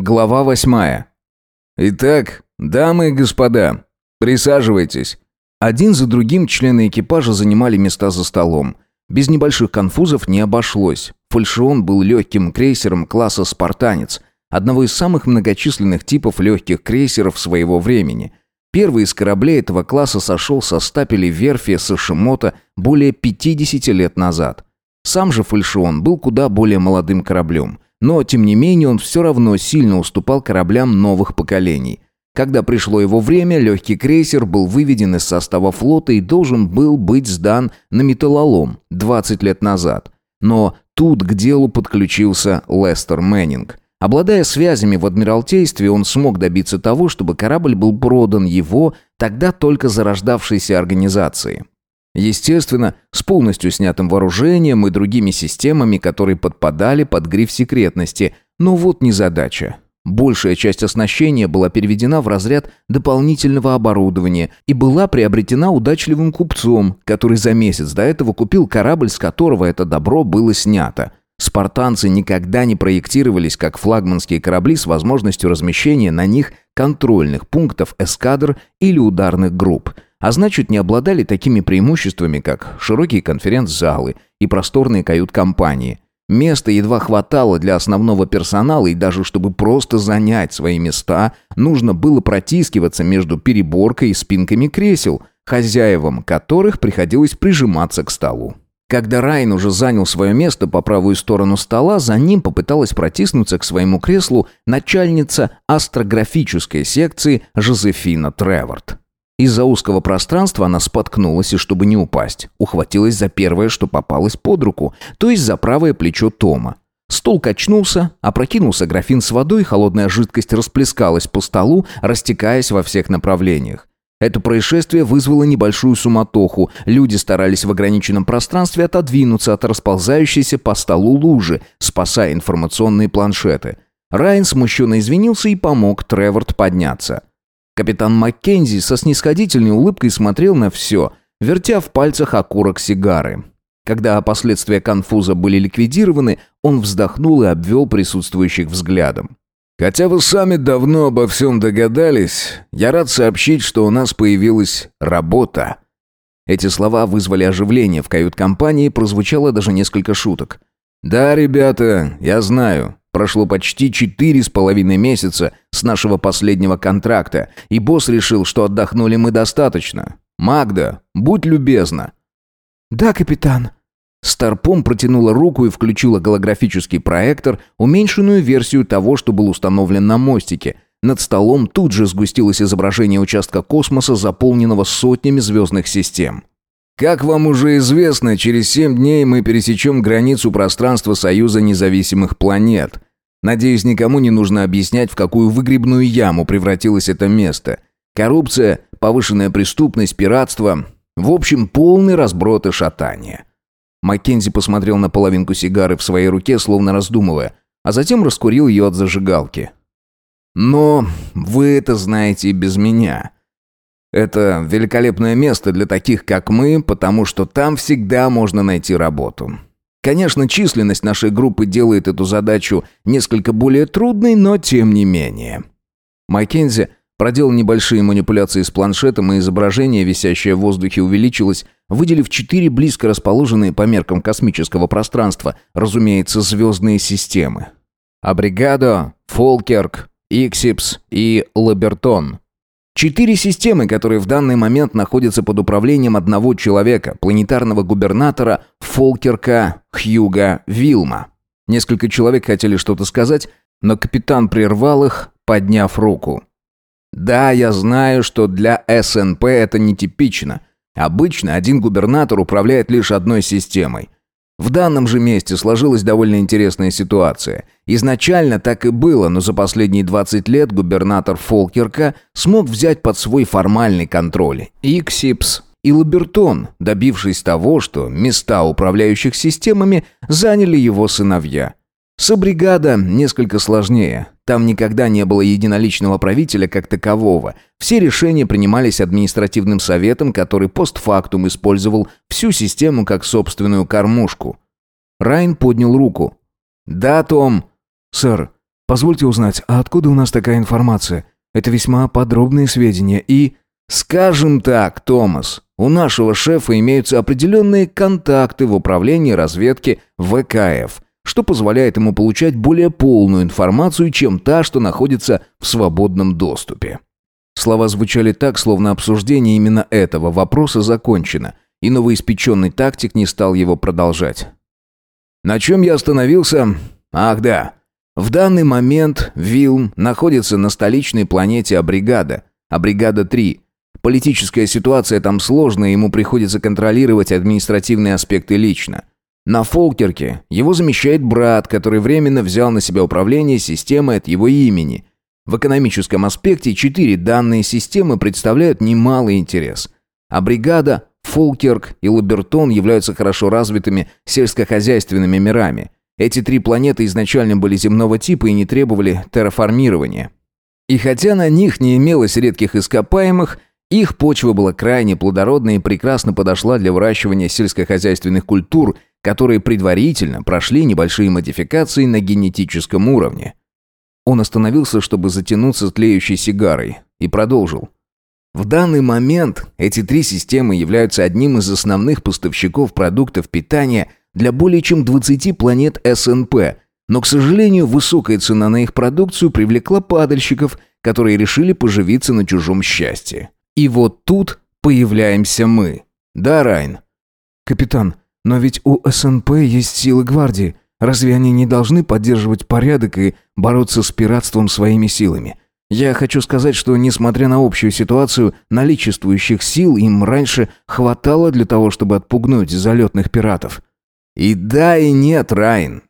Глава восьмая. «Итак, дамы и господа, присаживайтесь». Один за другим члены экипажа занимали места за столом. Без небольших конфузов не обошлось. Фальшион был легким крейсером класса «Спартанец», одного из самых многочисленных типов легких крейсеров своего времени. Первый из кораблей этого класса сошел со стапелей верфи Сашимото более 50 лет назад. Сам же Фальшион был куда более молодым кораблем – но, тем не менее, он все равно сильно уступал кораблям новых поколений. Когда пришло его время, легкий крейсер был выведен из состава флота и должен был быть сдан на металлолом 20 лет назад. Но тут к делу подключился Лестер Мэннинг. Обладая связями в Адмиралтействе, он смог добиться того, чтобы корабль был продан его, тогда только зарождавшейся организации. Естественно, с полностью снятым вооружением и другими системами, которые подпадали под гриф секретности. Но вот незадача. Большая часть оснащения была переведена в разряд дополнительного оборудования и была приобретена удачливым купцом, который за месяц до этого купил корабль, с которого это добро было снято. Спартанцы никогда не проектировались как флагманские корабли с возможностью размещения на них контрольных пунктов эскадр или ударных групп – а значит не обладали такими преимуществами, как широкие конференц-залы и просторные кают-компании. Места едва хватало для основного персонала, и даже чтобы просто занять свои места, нужно было протискиваться между переборкой и спинками кресел, хозяевам которых приходилось прижиматься к столу. Когда Райн уже занял свое место по правую сторону стола, за ним попыталась протиснуться к своему креслу начальница астрографической секции Жозефина Треворд. Из-за узкого пространства она споткнулась и, чтобы не упасть, ухватилась за первое, что попалось под руку, то есть за правое плечо Тома. Стол качнулся, опрокинулся графин с водой, холодная жидкость расплескалась по столу, растекаясь во всех направлениях. Это происшествие вызвало небольшую суматоху. Люди старались в ограниченном пространстве отодвинуться от расползающейся по столу лужи, спасая информационные планшеты. Райан смущенно извинился и помог Треворд подняться. Капитан Маккензи со снисходительной улыбкой смотрел на все, вертя в пальцах окурок сигары. Когда последствия конфуза были ликвидированы, он вздохнул и обвел присутствующих взглядом. «Хотя вы сами давно обо всем догадались, я рад сообщить, что у нас появилась работа». Эти слова вызвали оживление в кают-компании, прозвучало даже несколько шуток. «Да, ребята, я знаю. Прошло почти четыре с половиной месяца с нашего последнего контракта, и босс решил, что отдохнули мы достаточно. Магда, будь любезна». «Да, капитан». Старпом протянула руку и включила голографический проектор, уменьшенную версию того, что был установлен на мостике. Над столом тут же сгустилось изображение участка космоса, заполненного сотнями звездных систем. Как вам уже известно, через семь дней мы пересечем границу пространства Союза независимых планет. Надеюсь, никому не нужно объяснять, в какую выгребную яму превратилось это место. Коррупция, повышенная преступность, пиратство. В общем, полный разброд и шатание. Маккензи посмотрел на половинку сигары в своей руке, словно раздумывая, а затем раскурил ее от зажигалки. «Но вы это знаете и без меня. Это великолепное место для таких, как мы, потому что там всегда можно найти работу. Конечно, численность нашей группы делает эту задачу несколько более трудной, но тем не менее. Маккензи проделал небольшие манипуляции с планшетом, и изображение, висящее в воздухе, увеличилось, выделив четыре близко расположенные по меркам космического пространства, разумеется, звездные системы. Абригадо, Фолкерк, Иксипс и Лабертон. Четыре системы, которые в данный момент находятся под управлением одного человека, планетарного губернатора Фолкерка Хьюга Вилма. Несколько человек хотели что-то сказать, но капитан прервал их, подняв руку. «Да, я знаю, что для СНП это нетипично. Обычно один губернатор управляет лишь одной системой. В данном же месте сложилась довольно интересная ситуация. Изначально так и было, но за последние 20 лет губернатор Фолкерка смог взять под свой формальный контроль Иксипс и Лабертон, добившись того, что места управляющих системами заняли его сыновья. Собригада несколько сложнее. Там никогда не было единоличного правителя как такового. Все решения принимались административным советом, который постфактум использовал всю систему как собственную кормушку. Райн поднял руку. «Да, Том». «Сэр, Позвольте узнать, а откуда у нас такая информация? Это весьма подробные сведения и... Скажем так, Томас, у нашего шефа имеются определенные контакты в управлении разведки ВКФ, что позволяет ему получать более полную информацию, чем та, что находится в свободном доступе. Слова звучали так, словно обсуждение именно этого вопроса закончено, и новоиспеченный тактик не стал его продолжать. На чем я остановился? Ах да. В данный момент Вилм находится на столичной планете Абригада, Абригада-3, Политическая ситуация там сложная, ему приходится контролировать административные аспекты лично. На Фолкерке его замещает брат, который временно взял на себя управление системой от его имени. В экономическом аспекте четыре данные системы представляют немалый интерес. А бригада, Фолкерк и Лабертон являются хорошо развитыми сельскохозяйственными мирами. Эти три планеты изначально были земного типа и не требовали терраформирования. И хотя на них не имелось редких ископаемых, их почва была крайне плодородной и прекрасно подошла для выращивания сельскохозяйственных культур, которые предварительно прошли небольшие модификации на генетическом уровне. Он остановился, чтобы затянуться тлеющей сигарой, и продолжил. В данный момент эти три системы являются одним из основных поставщиков продуктов питания для более чем 20 планет СНП, но, к сожалению, высокая цена на их продукцию привлекла падальщиков, которые решили поживиться на чужом счастье. И вот тут появляемся мы. Да, Райн? Капитан, но ведь у СНП есть силы гвардии. Разве они не должны поддерживать порядок и бороться с пиратством своими силами? Я хочу сказать, что, несмотря на общую ситуацию наличествующих сил, им раньше хватало для того, чтобы отпугнуть залетных пиратов. И да, и нет, Райн.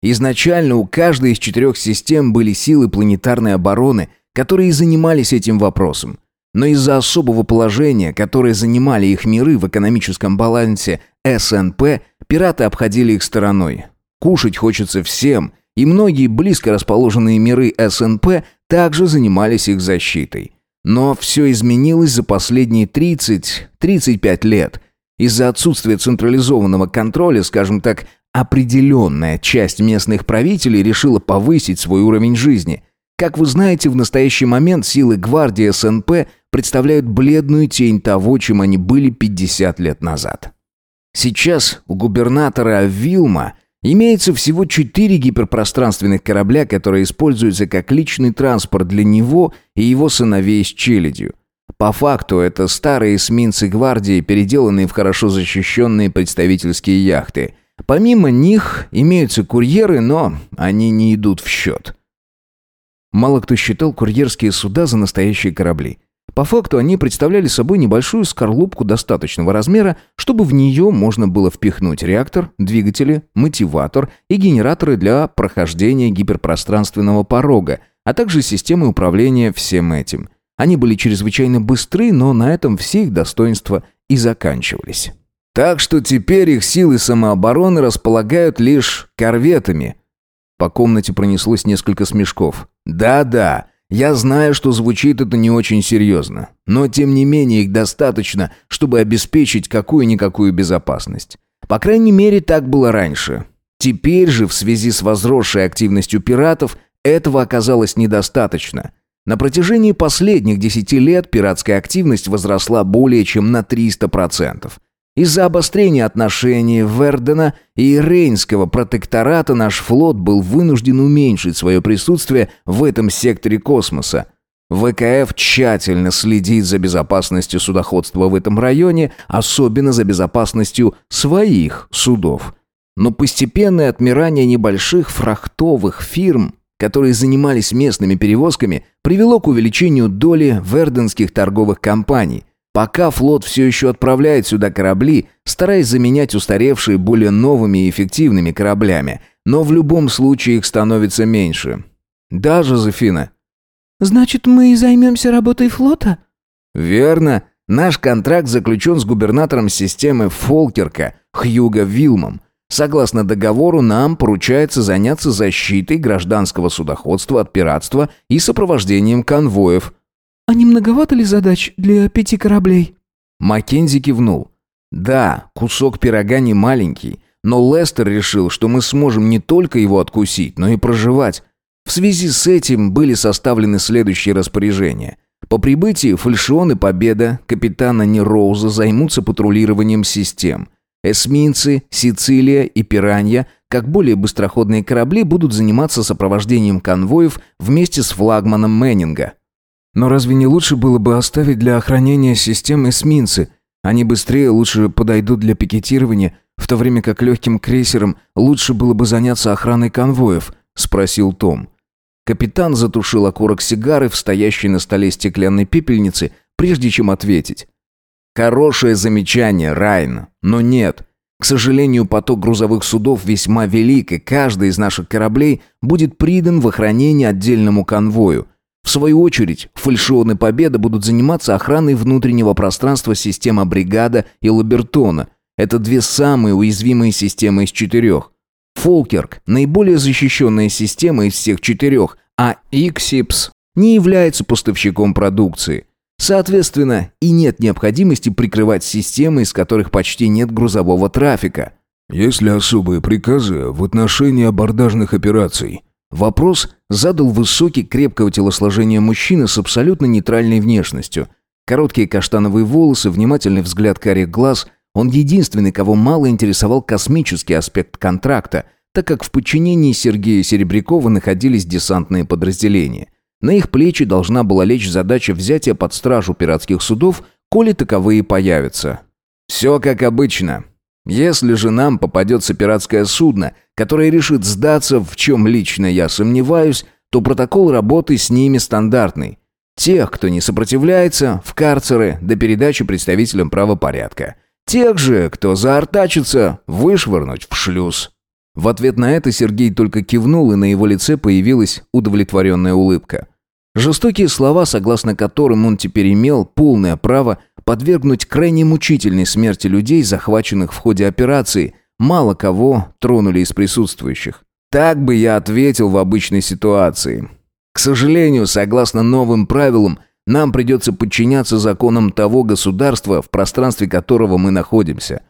Изначально у каждой из четырех систем были силы планетарной обороны, которые занимались этим вопросом. Но из-за особого положения, которое занимали их миры в экономическом балансе СНП, пираты обходили их стороной. Кушать хочется всем, и многие близко расположенные миры СНП также занимались их защитой. Но все изменилось за последние 30-35 лет. Из-за отсутствия централизованного контроля, скажем так, определенная часть местных правителей решила повысить свой уровень жизни. Как вы знаете, в настоящий момент силы гвардии СНП представляют бледную тень того, чем они были 50 лет назад. Сейчас у губернатора Вилма имеется всего четыре гиперпространственных корабля, которые используются как личный транспорт для него и его сыновей с челядью. По факту это старые эсминцы гвардии, переделанные в хорошо защищенные представительские яхты. Помимо них имеются курьеры, но они не идут в счет. Мало кто считал курьерские суда за настоящие корабли. По факту они представляли собой небольшую скорлупку достаточного размера, чтобы в нее можно было впихнуть реактор, двигатели, мотиватор и генераторы для прохождения гиперпространственного порога, а также системы управления всем этим. Они были чрезвычайно быстры, но на этом все их достоинства и заканчивались. Так что теперь их силы самообороны располагают лишь корветами. По комнате пронеслось несколько смешков. Да-да, я знаю, что звучит это не очень серьезно, но тем не менее их достаточно, чтобы обеспечить какую-никакую безопасность. По крайней мере, так было раньше. Теперь же, в связи с возросшей активностью пиратов, этого оказалось недостаточно. На протяжении последних 10 лет пиратская активность возросла более чем на 300%. Из-за обострения отношений Вердена и Рейнского протектората наш флот был вынужден уменьшить свое присутствие в этом секторе космоса. ВКФ тщательно следит за безопасностью судоходства в этом районе, особенно за безопасностью своих судов. Но постепенное отмирание небольших фрахтовых фирм, которые занимались местными перевозками, привело к увеличению доли верденских торговых компаний, Пока флот все еще отправляет сюда корабли, стараясь заменять устаревшие более новыми и эффективными кораблями, но в любом случае их становится меньше. Да, Жозефина? «Значит, мы и займемся работой флота?» «Верно. Наш контракт заключен с губернатором системы Фолкерка, Хьюго Вилмом. Согласно договору, нам поручается заняться защитой гражданского судоходства от пиратства и сопровождением конвоев, «А не многовато ли задач для пяти кораблей?» Маккензи кивнул. «Да, кусок пирога не маленький, но Лестер решил, что мы сможем не только его откусить, но и проживать. В связи с этим были составлены следующие распоряжения. По прибытии фальшион и Победа капитана Нероуза займутся патрулированием систем. Эсминцы, Сицилия и Пиранья, как более быстроходные корабли, будут заниматься сопровождением конвоев вместе с флагманом Мэннинга. Но разве не лучше было бы оставить для охранения систем эсминцы? Они быстрее лучше подойдут для пикетирования, в то время как легким крейсерам лучше было бы заняться охраной конвоев, спросил Том. Капитан затушил окурок сигары в стоящей на столе стеклянной пепельнице, прежде чем ответить. «Хорошее замечание, Райн, но нет. К сожалению, поток грузовых судов весьма велик, и каждый из наших кораблей будет придан в охранение отдельному конвою. В свою очередь, фальшионы Победа будут заниматься охраной внутреннего пространства системы Абригадо и Лабертона. Это две самые уязвимые системы из четырех. Фолкерк – наиболее защищенная система из всех четырех, а Иксипс не является поставщиком продукции. Соответственно, и нет необходимости прикрывать системы, из которых почти нет грузового трафика. Есть ли особые приказы в отношении абордажных операций? Вопрос задал высокий, крепкого телосложения мужчина с абсолютно нейтральной внешностью. Короткие каштановые волосы, внимательный взгляд карих глаз – он единственный, кого мало интересовал космический аспект контракта, так как в подчинении Сергея Серебрякова находились десантные подразделения. На их плечи должна была лечь задача взятия под стражу пиратских судов, коли таковые появятся. «Все как обычно. Если же нам попадется пиратское судно, которое решит сдаться, в чем лично я сомневаюсь, то протокол работы с ними стандартный. Тех, кто не сопротивляется, в карцеры до передачи представителям правопорядка». Тех же, кто заортачится, вышвырнуть в шлюз. В ответ на это Сергей только кивнул, и на его лице появилась удовлетворенная улыбка. Жестокие слова, согласно которым он теперь имел полное право подвергнуть крайне мучительной смерти людей, захваченных в ходе операции, мало кого тронули из присутствующих. Так бы я ответил в обычной ситуации. К сожалению, согласно новым правилам, нам придется подчиняться законам того государства, в пространстве которого мы находимся.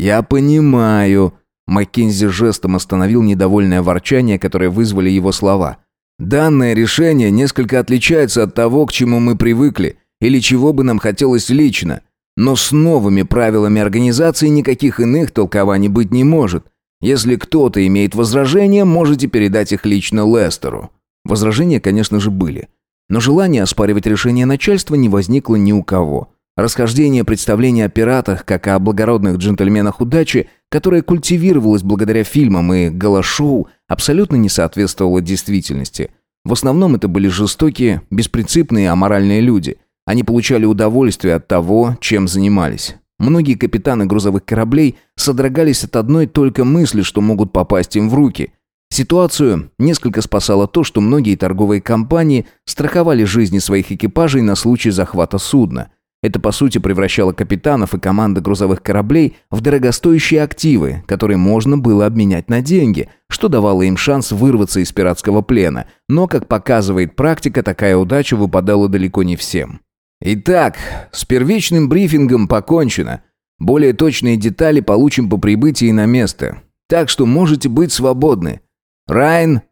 Я понимаю. Маккензи жестом остановил недовольное ворчание, которое вызвали его слова. Данное решение несколько отличается от того, к чему мы привыкли, или чего бы нам хотелось лично. Но с новыми правилами организации никаких иных толкований быть не может. Если кто-то имеет возражения, можете передать их лично Лестеру. Возражения, конечно же, были. Но желание оспаривать решение начальства не возникло ни у кого. Расхождение представления о пиратах, как о благородных джентльменах удачи, которое культивировалось благодаря фильмам и галашоу, абсолютно не соответствовало действительности. В основном это были жестокие, беспринципные, аморальные люди. Они получали удовольствие от того, чем занимались. Многие капитаны грузовых кораблей содрогались от одной только мысли, что могут попасть им в руки – Ситуацию несколько спасало то, что многие торговые компании страховали жизни своих экипажей на случай захвата судна. Это, по сути, превращало капитанов и команды грузовых кораблей в дорогостоящие активы, которые можно было обменять на деньги, что давало им шанс вырваться из пиратского плена. Но, как показывает практика, такая удача выпадала далеко не всем. Итак, с первичным брифингом покончено. Более точные детали получим по прибытии на место. Так что можете быть свободны. «Райн?»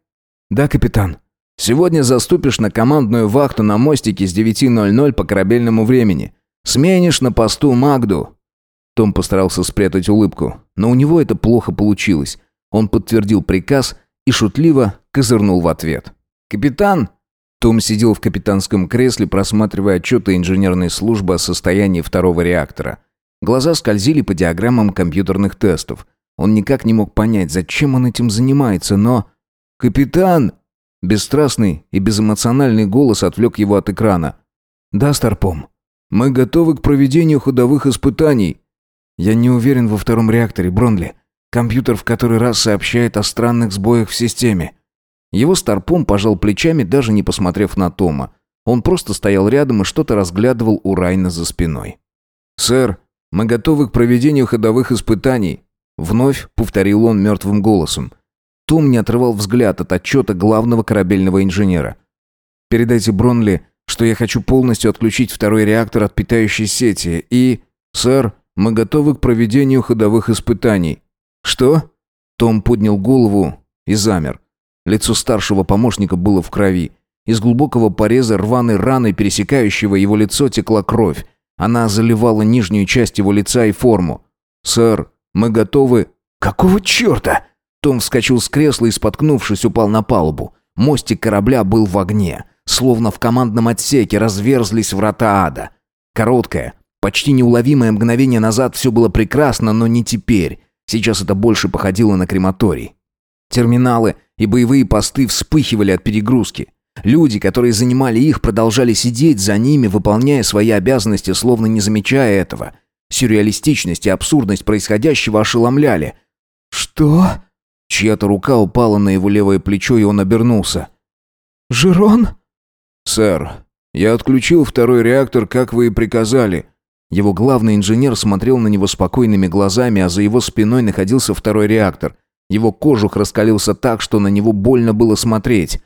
«Да, капитан». «Сегодня заступишь на командную вахту на мостике с 9.00 по корабельному времени. Сменишь на посту Магду». Том постарался спрятать улыбку, но у него это плохо получилось. Он подтвердил приказ и шутливо козырнул в ответ. «Капитан!» Том сидел в капитанском кресле, просматривая отчеты инженерной службы о состоянии второго реактора. Глаза скользили по диаграммам компьютерных тестов. Он никак не мог понять, зачем он этим занимается, но... «Капитан!» Бесстрастный и безэмоциональный голос отвлек его от экрана. «Да, Старпом. Мы готовы к проведению ходовых испытаний». «Я не уверен во втором реакторе, Бронли. Компьютер в который раз сообщает о странных сбоях в системе». Его Старпом пожал плечами, даже не посмотрев на Тома. Он просто стоял рядом и что-то разглядывал у Райна за спиной. «Сэр, мы готовы к проведению ходовых испытаний. Вновь повторил он мертвым голосом. Том не отрывал взгляд от отчета главного корабельного инженера. «Передайте Бронли, что я хочу полностью отключить второй реактор от питающей сети и...» «Сэр, мы готовы к проведению ходовых испытаний». «Что?» Том поднял голову и замер. Лицо старшего помощника было в крови. Из глубокого пореза рваной раны, пересекающего его лицо, текла кровь. Она заливала нижнюю часть его лица и форму. «Сэр, мы готовы...» «Какого черта?» Том вскочил с кресла и, споткнувшись, упал на палубу. Мостик корабля был в огне. Словно в командном отсеке разверзлись врата ада. Короткое, почти неуловимое мгновение назад все было прекрасно, но не теперь. Сейчас это больше походило на крематорий. Терминалы и боевые посты вспыхивали от перегрузки. Люди, которые занимали их, продолжали сидеть за ними, выполняя свои обязанности, словно не замечая этого. Сюрреалистичность и абсурдность происходящего ошеломляли. «Что?» Чья-то рука упала на его левое плечо, и он обернулся. «Жирон?» «Сэр, я отключил второй реактор, как вы и приказали». Его главный инженер смотрел на него спокойными глазами, а за его спиной находился второй реактор. Его кожух раскалился так, что на него больно было смотреть.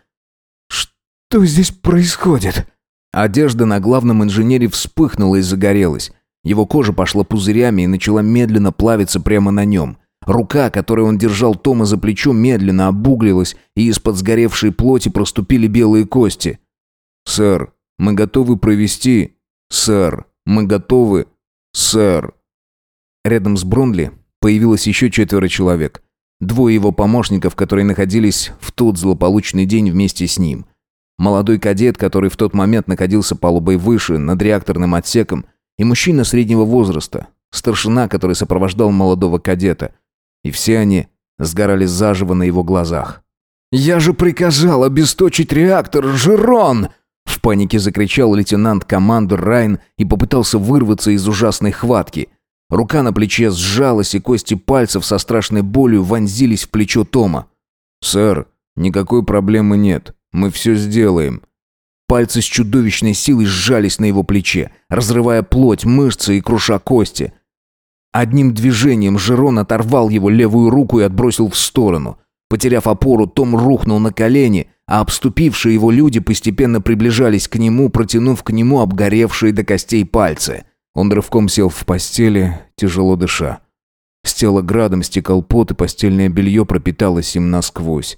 «Что здесь происходит?» Одежда на главном инженере вспыхнула и загорелась. Его кожа пошла пузырями и начала медленно плавиться прямо на нем. Рука, которой он держал Тома за плечо, медленно обуглилась, и из-под сгоревшей плоти проступили белые кости. «Сэр, мы готовы провести...» «Сэр, мы готовы...» «Сэр...» Рядом с Бронли появилось еще четверо человек. Двое его помощников, которые находились в тот злополучный день вместе с ним. Молодой кадет, который в тот момент находился палубой выше, над реакторным отсеком, и мужчина среднего возраста, старшина, который сопровождал молодого кадета. И все они сгорали заживо на его глазах. «Я же приказал обесточить реактор, Жирон!» В панике закричал лейтенант команды Райн и попытался вырваться из ужасной хватки. Рука на плече сжалась, и кости пальцев со страшной болью вонзились в плечо Тома. «Сэр, никакой проблемы нет. Мы все сделаем». Пальцы с чудовищной силой сжались на его плече, разрывая плоть, мышцы и круша кости. Одним движением Жерон оторвал его левую руку и отбросил в сторону. Потеряв опору, Том рухнул на колени, а обступившие его люди постепенно приближались к нему, протянув к нему обгоревшие до костей пальцы. Он рывком сел в постели, тяжело дыша. С тела градом стекал пот, и постельное белье пропиталось им насквозь.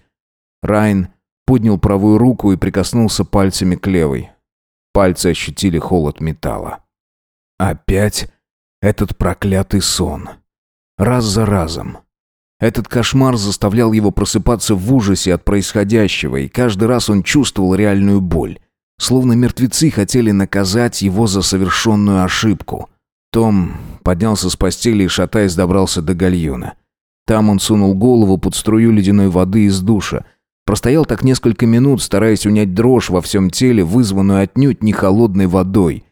Райн поднял правую руку и прикоснулся пальцами к левой. Пальцы ощутили холод металла. Опять этот проклятый сон. Раз за разом. Этот кошмар заставлял его просыпаться в ужасе от происходящего, и каждый раз он чувствовал реальную боль. Словно мертвецы хотели наказать его за совершенную ошибку. Том поднялся с постели и, шатаясь, добрался до гальюна. Там он сунул голову под струю ледяной воды из душа. Простоял так несколько минут, стараясь унять дрожь во всем теле, вызванную отнюдь не холодной водой.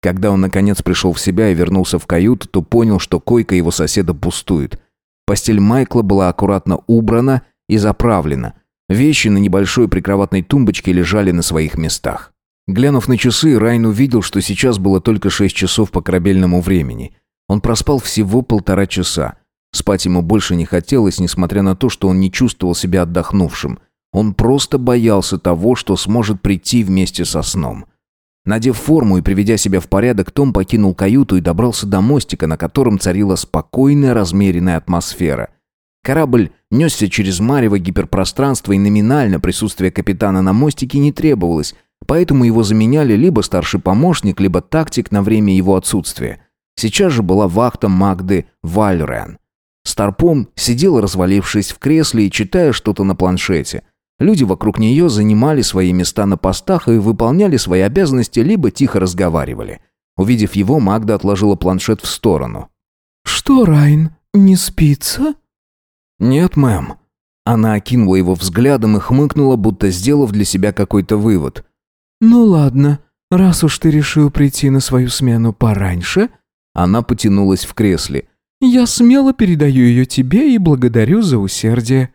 Когда он, наконец, пришел в себя и вернулся в каюту, то понял, что койка его соседа пустует. Постель Майкла была аккуратно убрана и заправлена. Вещи на небольшой прикроватной тумбочке лежали на своих местах. Глянув на часы, Райн увидел, что сейчас было только шесть часов по корабельному времени. Он проспал всего полтора часа. Спать ему больше не хотелось, несмотря на то, что он не чувствовал себя отдохнувшим. Он просто боялся того, что сможет прийти вместе со сном. Надев форму и приведя себя в порядок, Том покинул каюту и добрался до мостика, на котором царила спокойная, размеренная атмосфера. Корабль несся через марево гиперпространство, и номинально присутствие капитана на мостике не требовалось, поэтому его заменяли либо старший помощник, либо тактик на время его отсутствия. Сейчас же была вахта Магды Вальрен. Старпом сидел, развалившись в кресле и читая что-то на планшете – Люди вокруг нее занимали свои места на постах и выполняли свои обязанности, либо тихо разговаривали. Увидев его, Магда отложила планшет в сторону. «Что, Райн, не спится?» «Нет, мэм». Она окинула его взглядом и хмыкнула, будто сделав для себя какой-то вывод. «Ну ладно, раз уж ты решил прийти на свою смену пораньше...» Она потянулась в кресле. «Я смело передаю ее тебе и благодарю за усердие».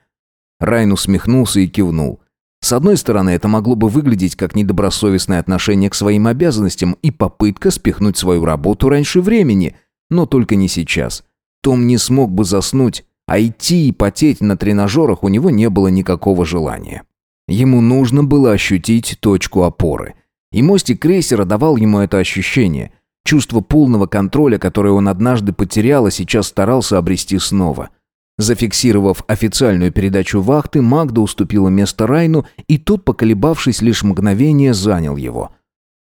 Райн усмехнулся и кивнул. С одной стороны, это могло бы выглядеть как недобросовестное отношение к своим обязанностям и попытка спихнуть свою работу раньше времени, но только не сейчас. Том не смог бы заснуть, а идти и потеть на тренажерах у него не было никакого желания. Ему нужно было ощутить точку опоры. И мостик крейсера давал ему это ощущение. Чувство полного контроля, которое он однажды потерял, а сейчас старался обрести снова. Зафиксировав официальную передачу вахты, Магда уступила место Райну, и тот, поколебавшись лишь мгновение, занял его.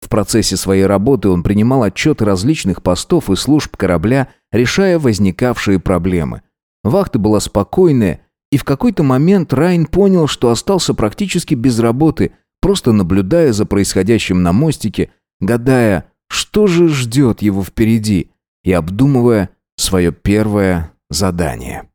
В процессе своей работы он принимал отчеты различных постов и служб корабля, решая возникавшие проблемы. Вахта была спокойная, и в какой-то момент Райн понял, что остался практически без работы, просто наблюдая за происходящим на мостике, гадая, что же ждет его впереди, и обдумывая свое первое задание.